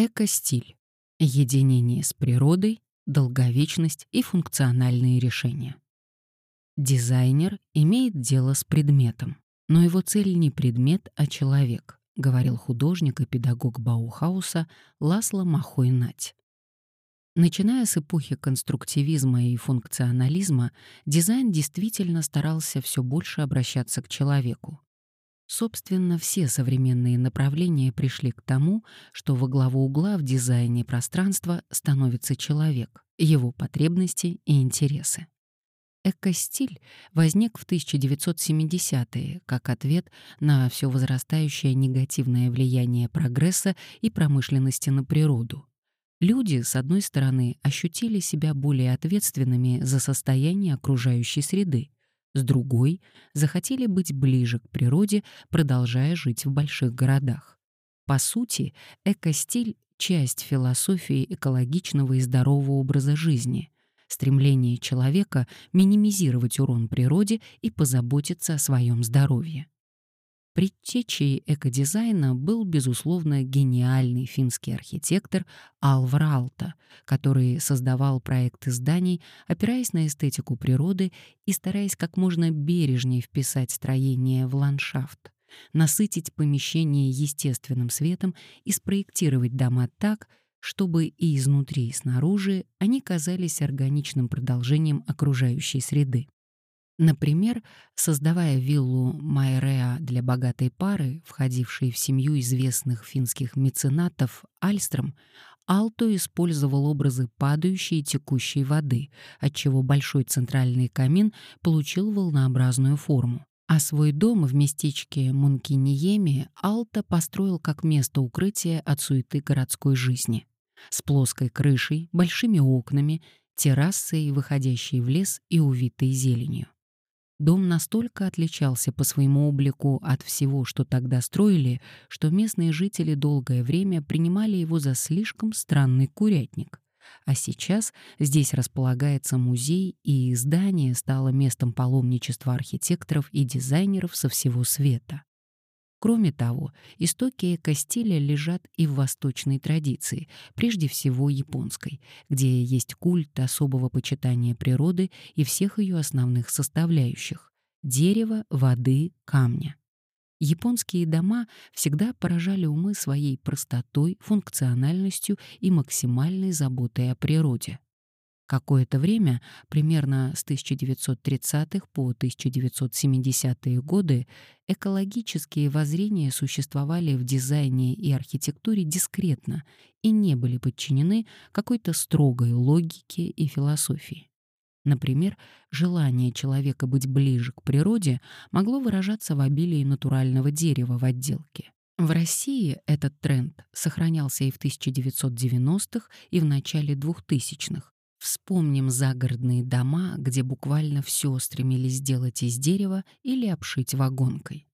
Эко-стиль. Единение с природой, долговечность и функциональные решения. Дизайнер имеет дело с предметом, но его цель не предмет, а человек, говорил художник и педагог Баухауса Ласло Махой Нать. Начиная с эпохи конструктивизма и функционализма, дизайн действительно старался все больше обращаться к человеку. Собственно, все современные направления пришли к тому, что во главу угла в дизайне пространства становится человек, его потребности и интересы. Экостиль возник в 1970-е как ответ на все возрастающее негативное влияние прогресса и промышленности на природу. Люди, с одной стороны, ощутили себя более ответственными за состояние окружающей среды, с другой захотели быть ближе к природе, продолжая жить в больших городах. По сути, экостиль — часть философии экологичного и здорового образа жизни, стремление человека минимизировать урон природе и позаботиться о своем здоровье. Предтечей экодизайна был, безусловно, гениальный финский архитектор Алвар Алта, который создавал проекты зданий, опираясь на эстетику природы и стараясь как можно бережнее вписать строение в ландшафт, насытить помещение естественным светом и спроектировать дома так, чтобы и изнутри, и снаружи они казались органичным продолжением окружающей среды. Например, создавая виллу Майреа для богатой пары, входившей в семью известных финских меценатов Альстром, Алто использовал образы падающей и текущей воды, отчего большой центральный камин получил волнообразную форму. А свой дом в местечке Мункиниеми Алто построил как место укрытия от суеты городской жизни. С плоской крышей, большими окнами, террасой, выходящей в лес и увитой зеленью. Дом настолько отличался по своему облику от всего, что тогда строили, что местные жители долгое время принимали его за слишком странный курятник. А сейчас здесь располагается музей, и здание стало местом паломничества архитекторов и дизайнеров со всего света. Кроме того, истоки эко-стиля лежат и в восточной традиции, прежде всего японской, где есть культ особого почитания природы и всех ее основных составляющих — дерева, воды, камня. Японские дома всегда поражали умы своей простотой, функциональностью и максимальной заботой о природе. Какое-то время, примерно с 1930-х по 1970-е годы, экологические воззрения существовали в дизайне и архитектуре дискретно и не были подчинены какой-то строгой логике и философии. Например, желание человека быть ближе к природе могло выражаться в обилии натурального дерева в отделке. В России этот тренд сохранялся и в 1990-х, и в начале 2000-х, Вспомним загородные дома, где буквально все стремились сделать из дерева или обшить вагонкой.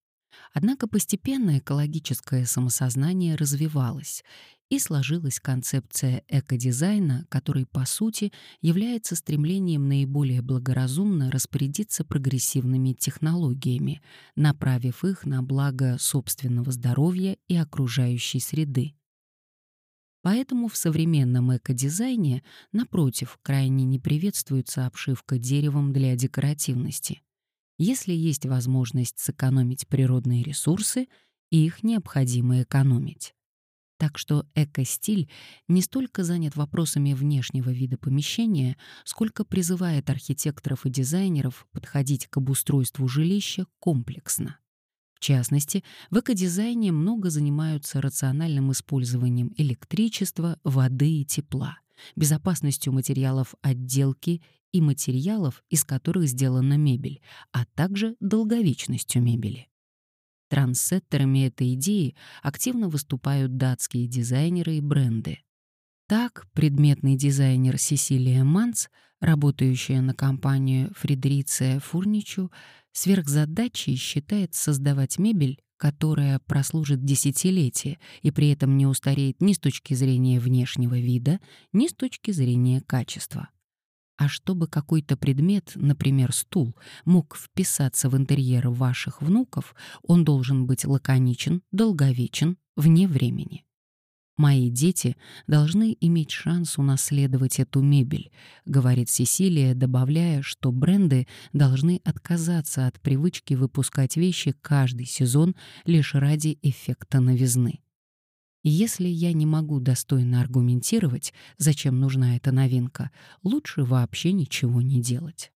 Однако постепенно экологическое самосознание развивалось, и сложилась концепция экодизайна, который, по сути, является стремлением наиболее благоразумно распорядиться прогрессивными технологиями, направив их на благо собственного здоровья и окружающей среды. Поэтому в современном экодизайне, напротив, крайне не приветствуется обшивка деревом для декоративности. Если есть возможность сэкономить природные ресурсы, их необходимо экономить. Так что эко-стиль не столько занят вопросами внешнего вида помещения, сколько призывает архитекторов и дизайнеров подходить к обустройству жилища комплексно частности, в экодизайне много занимаются рациональным использованием электричества, воды и тепла, безопасностью материалов отделки и материалов, из которых сделана мебель, а также долговечностью мебели. Трансеттерами этой идеи активно выступают датские дизайнеры и бренды. Так, предметный дизайнер Сесилия Манц, работающая на компанию Фредериция Фурничу, сверхзадачей считает создавать мебель, которая прослужит десятилетия и при этом не устареет ни с точки зрения внешнего вида, ни с точки зрения качества. А чтобы какой-то предмет, например, стул, мог вписаться в интерьер ваших внуков, он должен быть лаконичен, долговечен, вне времени. Мои дети должны иметь шанс унаследовать эту мебель, говорит Сесилия, добавляя, что бренды должны отказаться от привычки выпускать вещи каждый сезон лишь ради эффекта новизны. Если я не могу достойно аргументировать, зачем нужна эта новинка, лучше вообще ничего не делать.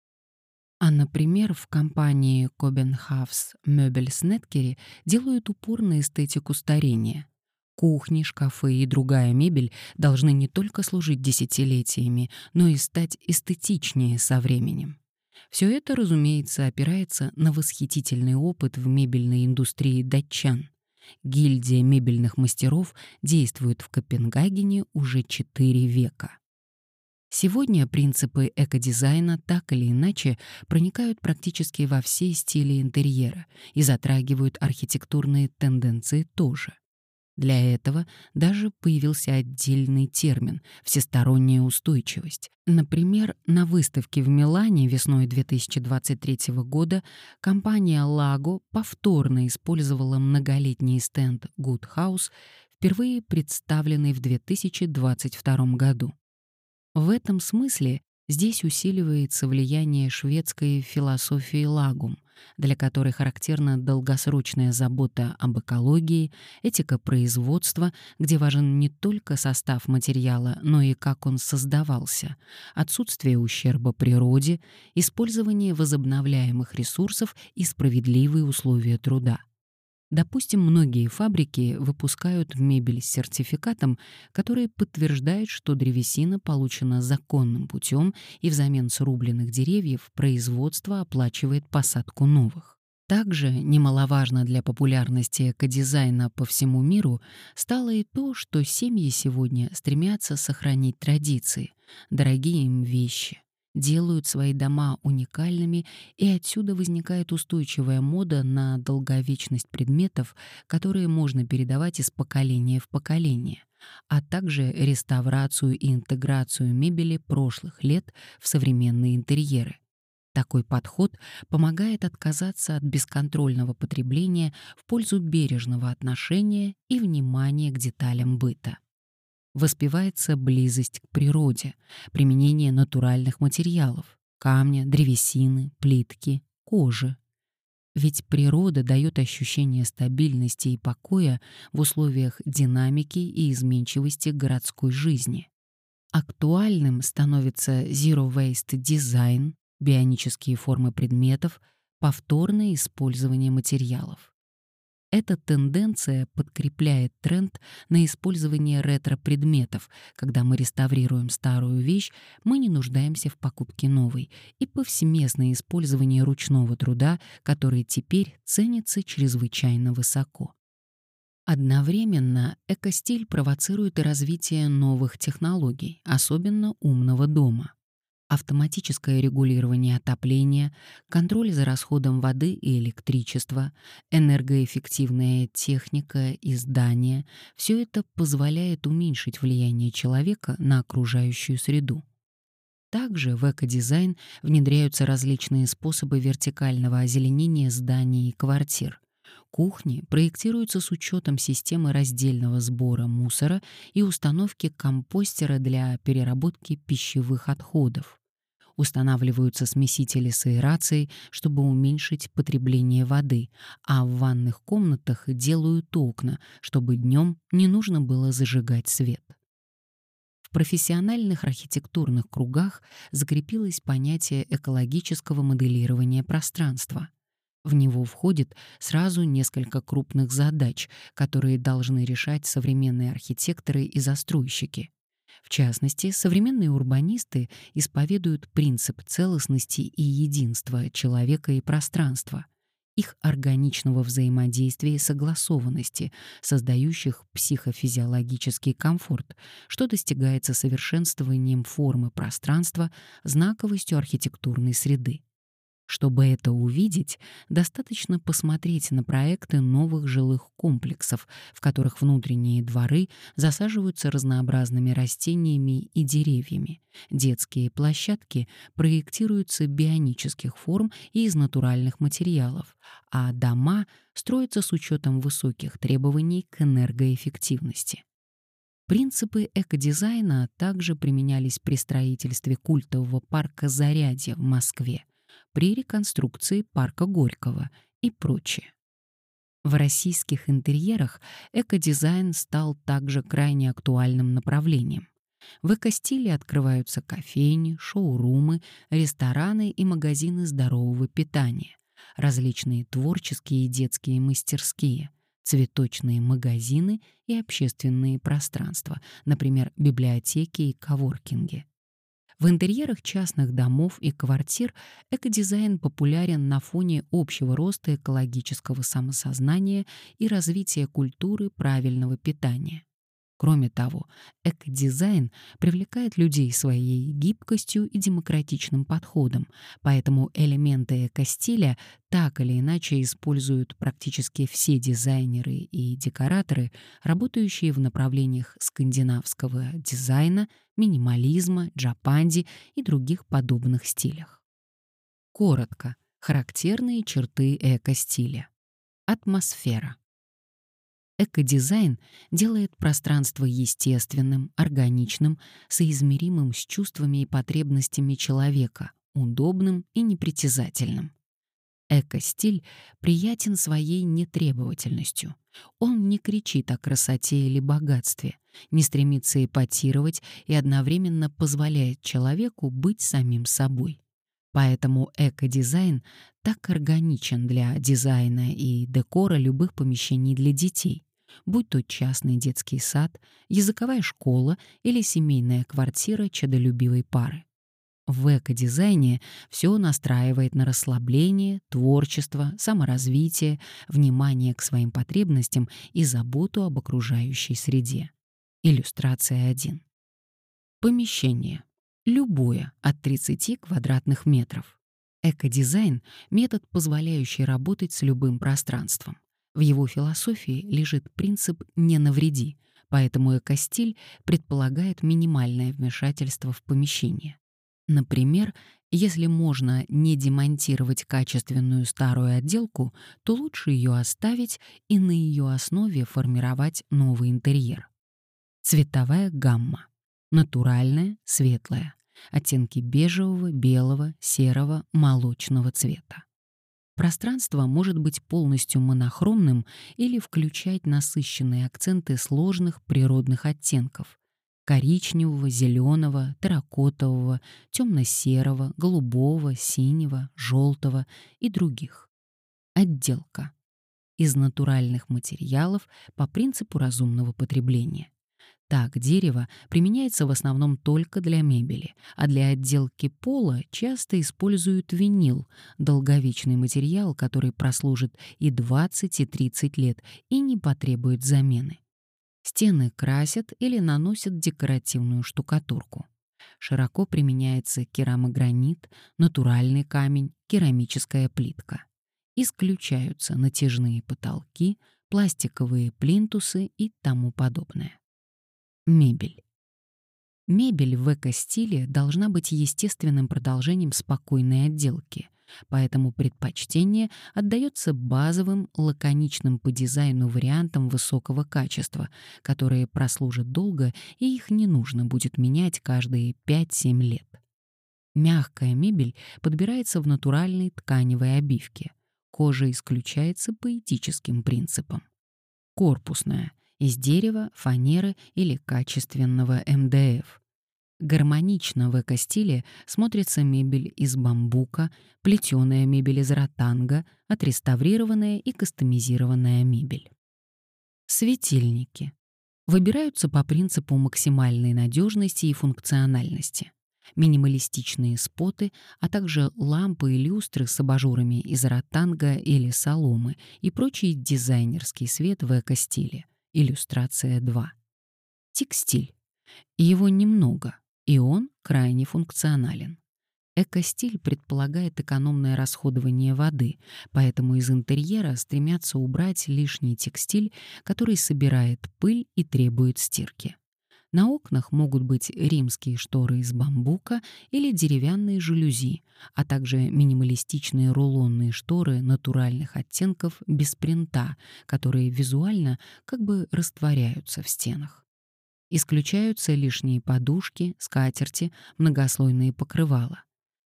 А, например, в компании Кобенхафс Möbels Netgery делают упор на эстетику старения — Кухни, шкафы и другая мебель должны не только служить десятилетиями, но и стать эстетичнее со временем. Все это, разумеется, опирается на восхитительный опыт в мебельной индустрии датчан. Гильдия мебельных мастеров действует в Копенгагене уже 4 века. Сегодня принципы экодизайна так или иначе проникают практически во все стили интерьера и затрагивают архитектурные тенденции тоже. Для этого даже появился отдельный термин — всесторонняя устойчивость. Например, на выставке в Милане весной 2023 года компания Lago повторно использовала многолетний стенд Good House, впервые представленный в 2022 году. В этом смысле здесь усиливается влияние шведской философии лагум, для которой характерна долгосрочная забота об экологии, этика производства, где важен не только состав материала, но и как он создавался, отсутствие ущерба природе, использование возобновляемых ресурсов и справедливые условия труда. Допустим, многие фабрики выпускают мебель с сертификатом, который подтверждает, что древесина получена законным путем и взамен срубленных деревьев производство оплачивает посадку новых. Также немаловажно для популярности экодизайна по всему миру стало и то, что семьи сегодня стремятся сохранить традиции, дорогие им вещи, делают свои дома уникальными, и отсюда возникает устойчивая мода на долговечность предметов, которые можно передавать из поколения в поколение, а также реставрацию и интеграцию мебели прошлых лет в современные интерьеры. Такой подход помогает отказаться от бесконтрольного потребления в пользу бережного отношения и внимания к деталям быта воспевается близость к природе, применение натуральных материалов — камня, древесины, плитки, кожи. Ведь природа дает ощущение стабильности и покоя в условиях динамики и изменчивости городской жизни. Актуальным становится Zero Waste Design, бионические формы предметов, повторное использование материалов. Эта тенденция подкрепляет тренд на использование ретро-предметов. Когда мы реставрируем старую вещь, мы не нуждаемся в покупке новой, и повсеместное использование ручного труда, который теперь ценится чрезвычайно высоко. Одновременно экостиль провоцирует и развитие новых технологий, особенно умного дома автоматическое регулирование отопления, контроль за расходом воды и электричества, энергоэффективная техника и здания — все это позволяет уменьшить влияние человека на окружающую среду. Также в экодизайн внедряются различные способы вертикального озеленения зданий и квартир. Кухни проектируются с учетом системы раздельного сбора мусора и установки компостера для переработки пищевых отходов. Устанавливаются смесители с аэрацией, чтобы уменьшить потребление воды, а в ванных комнатах делают окна, чтобы днем не нужно было зажигать свет. В профессиональных архитектурных кругах закрепилось понятие экологического моделирования пространства — в него входит сразу несколько крупных задач, которые должны решать современные архитекторы и застройщики. В частности, современные урбанисты исповедуют принцип целостности и единства человека и пространства, их органичного взаимодействия и согласованности, создающих психофизиологический комфорт, что достигается совершенствованием формы пространства, знаковостью архитектурной среды. Чтобы это увидеть, достаточно посмотреть на проекты новых жилых комплексов, в которых внутренние дворы засаживаются разнообразными растениями и деревьями. Детские площадки проектируются бионических форм и из натуральных материалов, а дома строятся с учетом высоких требований к энергоэффективности. Принципы экодизайна также применялись при строительстве культового парка Зарядье в Москве, при реконструкции парка Горького и прочее. В российских интерьерах экодизайн стал также крайне актуальным направлением. В эко-стиле открываются кофейни, шоурумы, рестораны и магазины здорового питания, различные творческие и детские мастерские, цветочные магазины и общественные пространства, например, библиотеки и коворкинги. В интерьерах частных домов и квартир экодизайн популярен на фоне общего роста экологического самосознания и развития культуры правильного питания. Кроме того, экодизайн привлекает людей своей гибкостью и демократичным подходом, поэтому элементы экостиля так или иначе используют практически все дизайнеры и декораторы, работающие в направлениях скандинавского дизайна, минимализма, джапанди и других подобных стилях. Коротко, характерные черты эко-стиля. Атмосфера. Экодизайн делает пространство естественным, органичным, соизмеримым с чувствами и потребностями человека, удобным и непритязательным. Эко-стиль приятен своей нетребовательностью. Он не кричит о красоте или богатстве, не стремится эпатировать и одновременно позволяет человеку быть самим собой. Поэтому эко-дизайн так органичен для дизайна и декора любых помещений для детей, будь то частный детский сад, языковая школа или семейная квартира чадолюбивой пары. В эко-дизайне все настраивает на расслабление, творчество, саморазвитие, внимание к своим потребностям и заботу об окружающей среде. Иллюстрация 1. Помещение. Любое от 30 квадратных метров. Экодизайн — метод, позволяющий работать с любым пространством. В его философии лежит принцип «не навреди», поэтому экостиль предполагает минимальное вмешательство в помещение. Например, если можно не демонтировать качественную старую отделку, то лучше ее оставить и на ее основе формировать новый интерьер. Цветовая гамма. Натуральная, светлая. Оттенки бежевого, белого, серого, молочного цвета. Пространство может быть полностью монохромным или включать насыщенные акценты сложных природных оттенков — коричневого, зеленого, терракотового, темно-серого, голубого, синего, желтого и других. Отделка. Из натуральных материалов по принципу разумного потребления. Так, дерево применяется в основном только для мебели, а для отделки пола часто используют винил, долговечный материал, который прослужит и 20, и 30 лет и не потребует замены. Стены красят или наносят декоративную штукатурку. Широко применяется керамогранит, натуральный камень, керамическая плитка. Исключаются натяжные потолки, пластиковые плинтусы и тому подобное. Мебель. Мебель в эко-стиле должна быть естественным продолжением спокойной отделки, поэтому предпочтение отдается базовым, лаконичным по дизайну вариантам высокого качества, которые прослужат долго и их не нужно будет менять каждые 5-7 лет. Мягкая мебель подбирается в натуральной тканевой обивке. Кожа исключается по этическим принципам. Корпусная — из дерева, фанеры или качественного МДФ. Гармонично в эко-стиле смотрится мебель из бамбука, плетеная мебель из ротанга, отреставрированная и кастомизированная мебель. Светильники. Выбираются по принципу максимальной надежности и функциональности. Минималистичные споты, а также лампы и люстры с абажурами из ротанга или соломы и прочий дизайнерский свет в эко-стиле — Иллюстрация 2. Текстиль. Его немного, и он крайне функционален. Эко-стиль предполагает экономное расходование воды, поэтому из интерьера стремятся убрать лишний текстиль, который собирает пыль и требует стирки. На окнах могут быть римские шторы из бамбука или деревянные жалюзи, а также минималистичные рулонные шторы натуральных оттенков без принта, которые визуально как бы растворяются в стенах. Исключаются лишние подушки, скатерти, многослойные покрывала.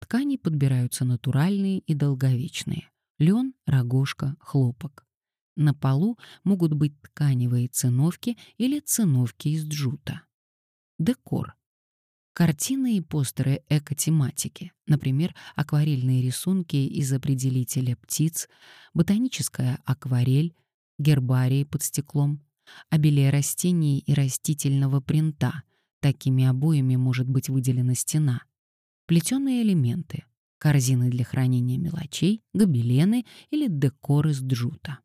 Ткани подбираются натуральные и долговечные. Лен, рогожка, хлопок. На полу могут быть тканевые циновки или циновки из джута. Декор. Картины и постеры экотематики, например, акварельные рисунки из определителя птиц, ботаническая акварель, гербарии под стеклом, обилие растений и растительного принта. Такими обоями может быть выделена стена. Плетеные элементы, корзины для хранения мелочей, гобелены или декор из джута.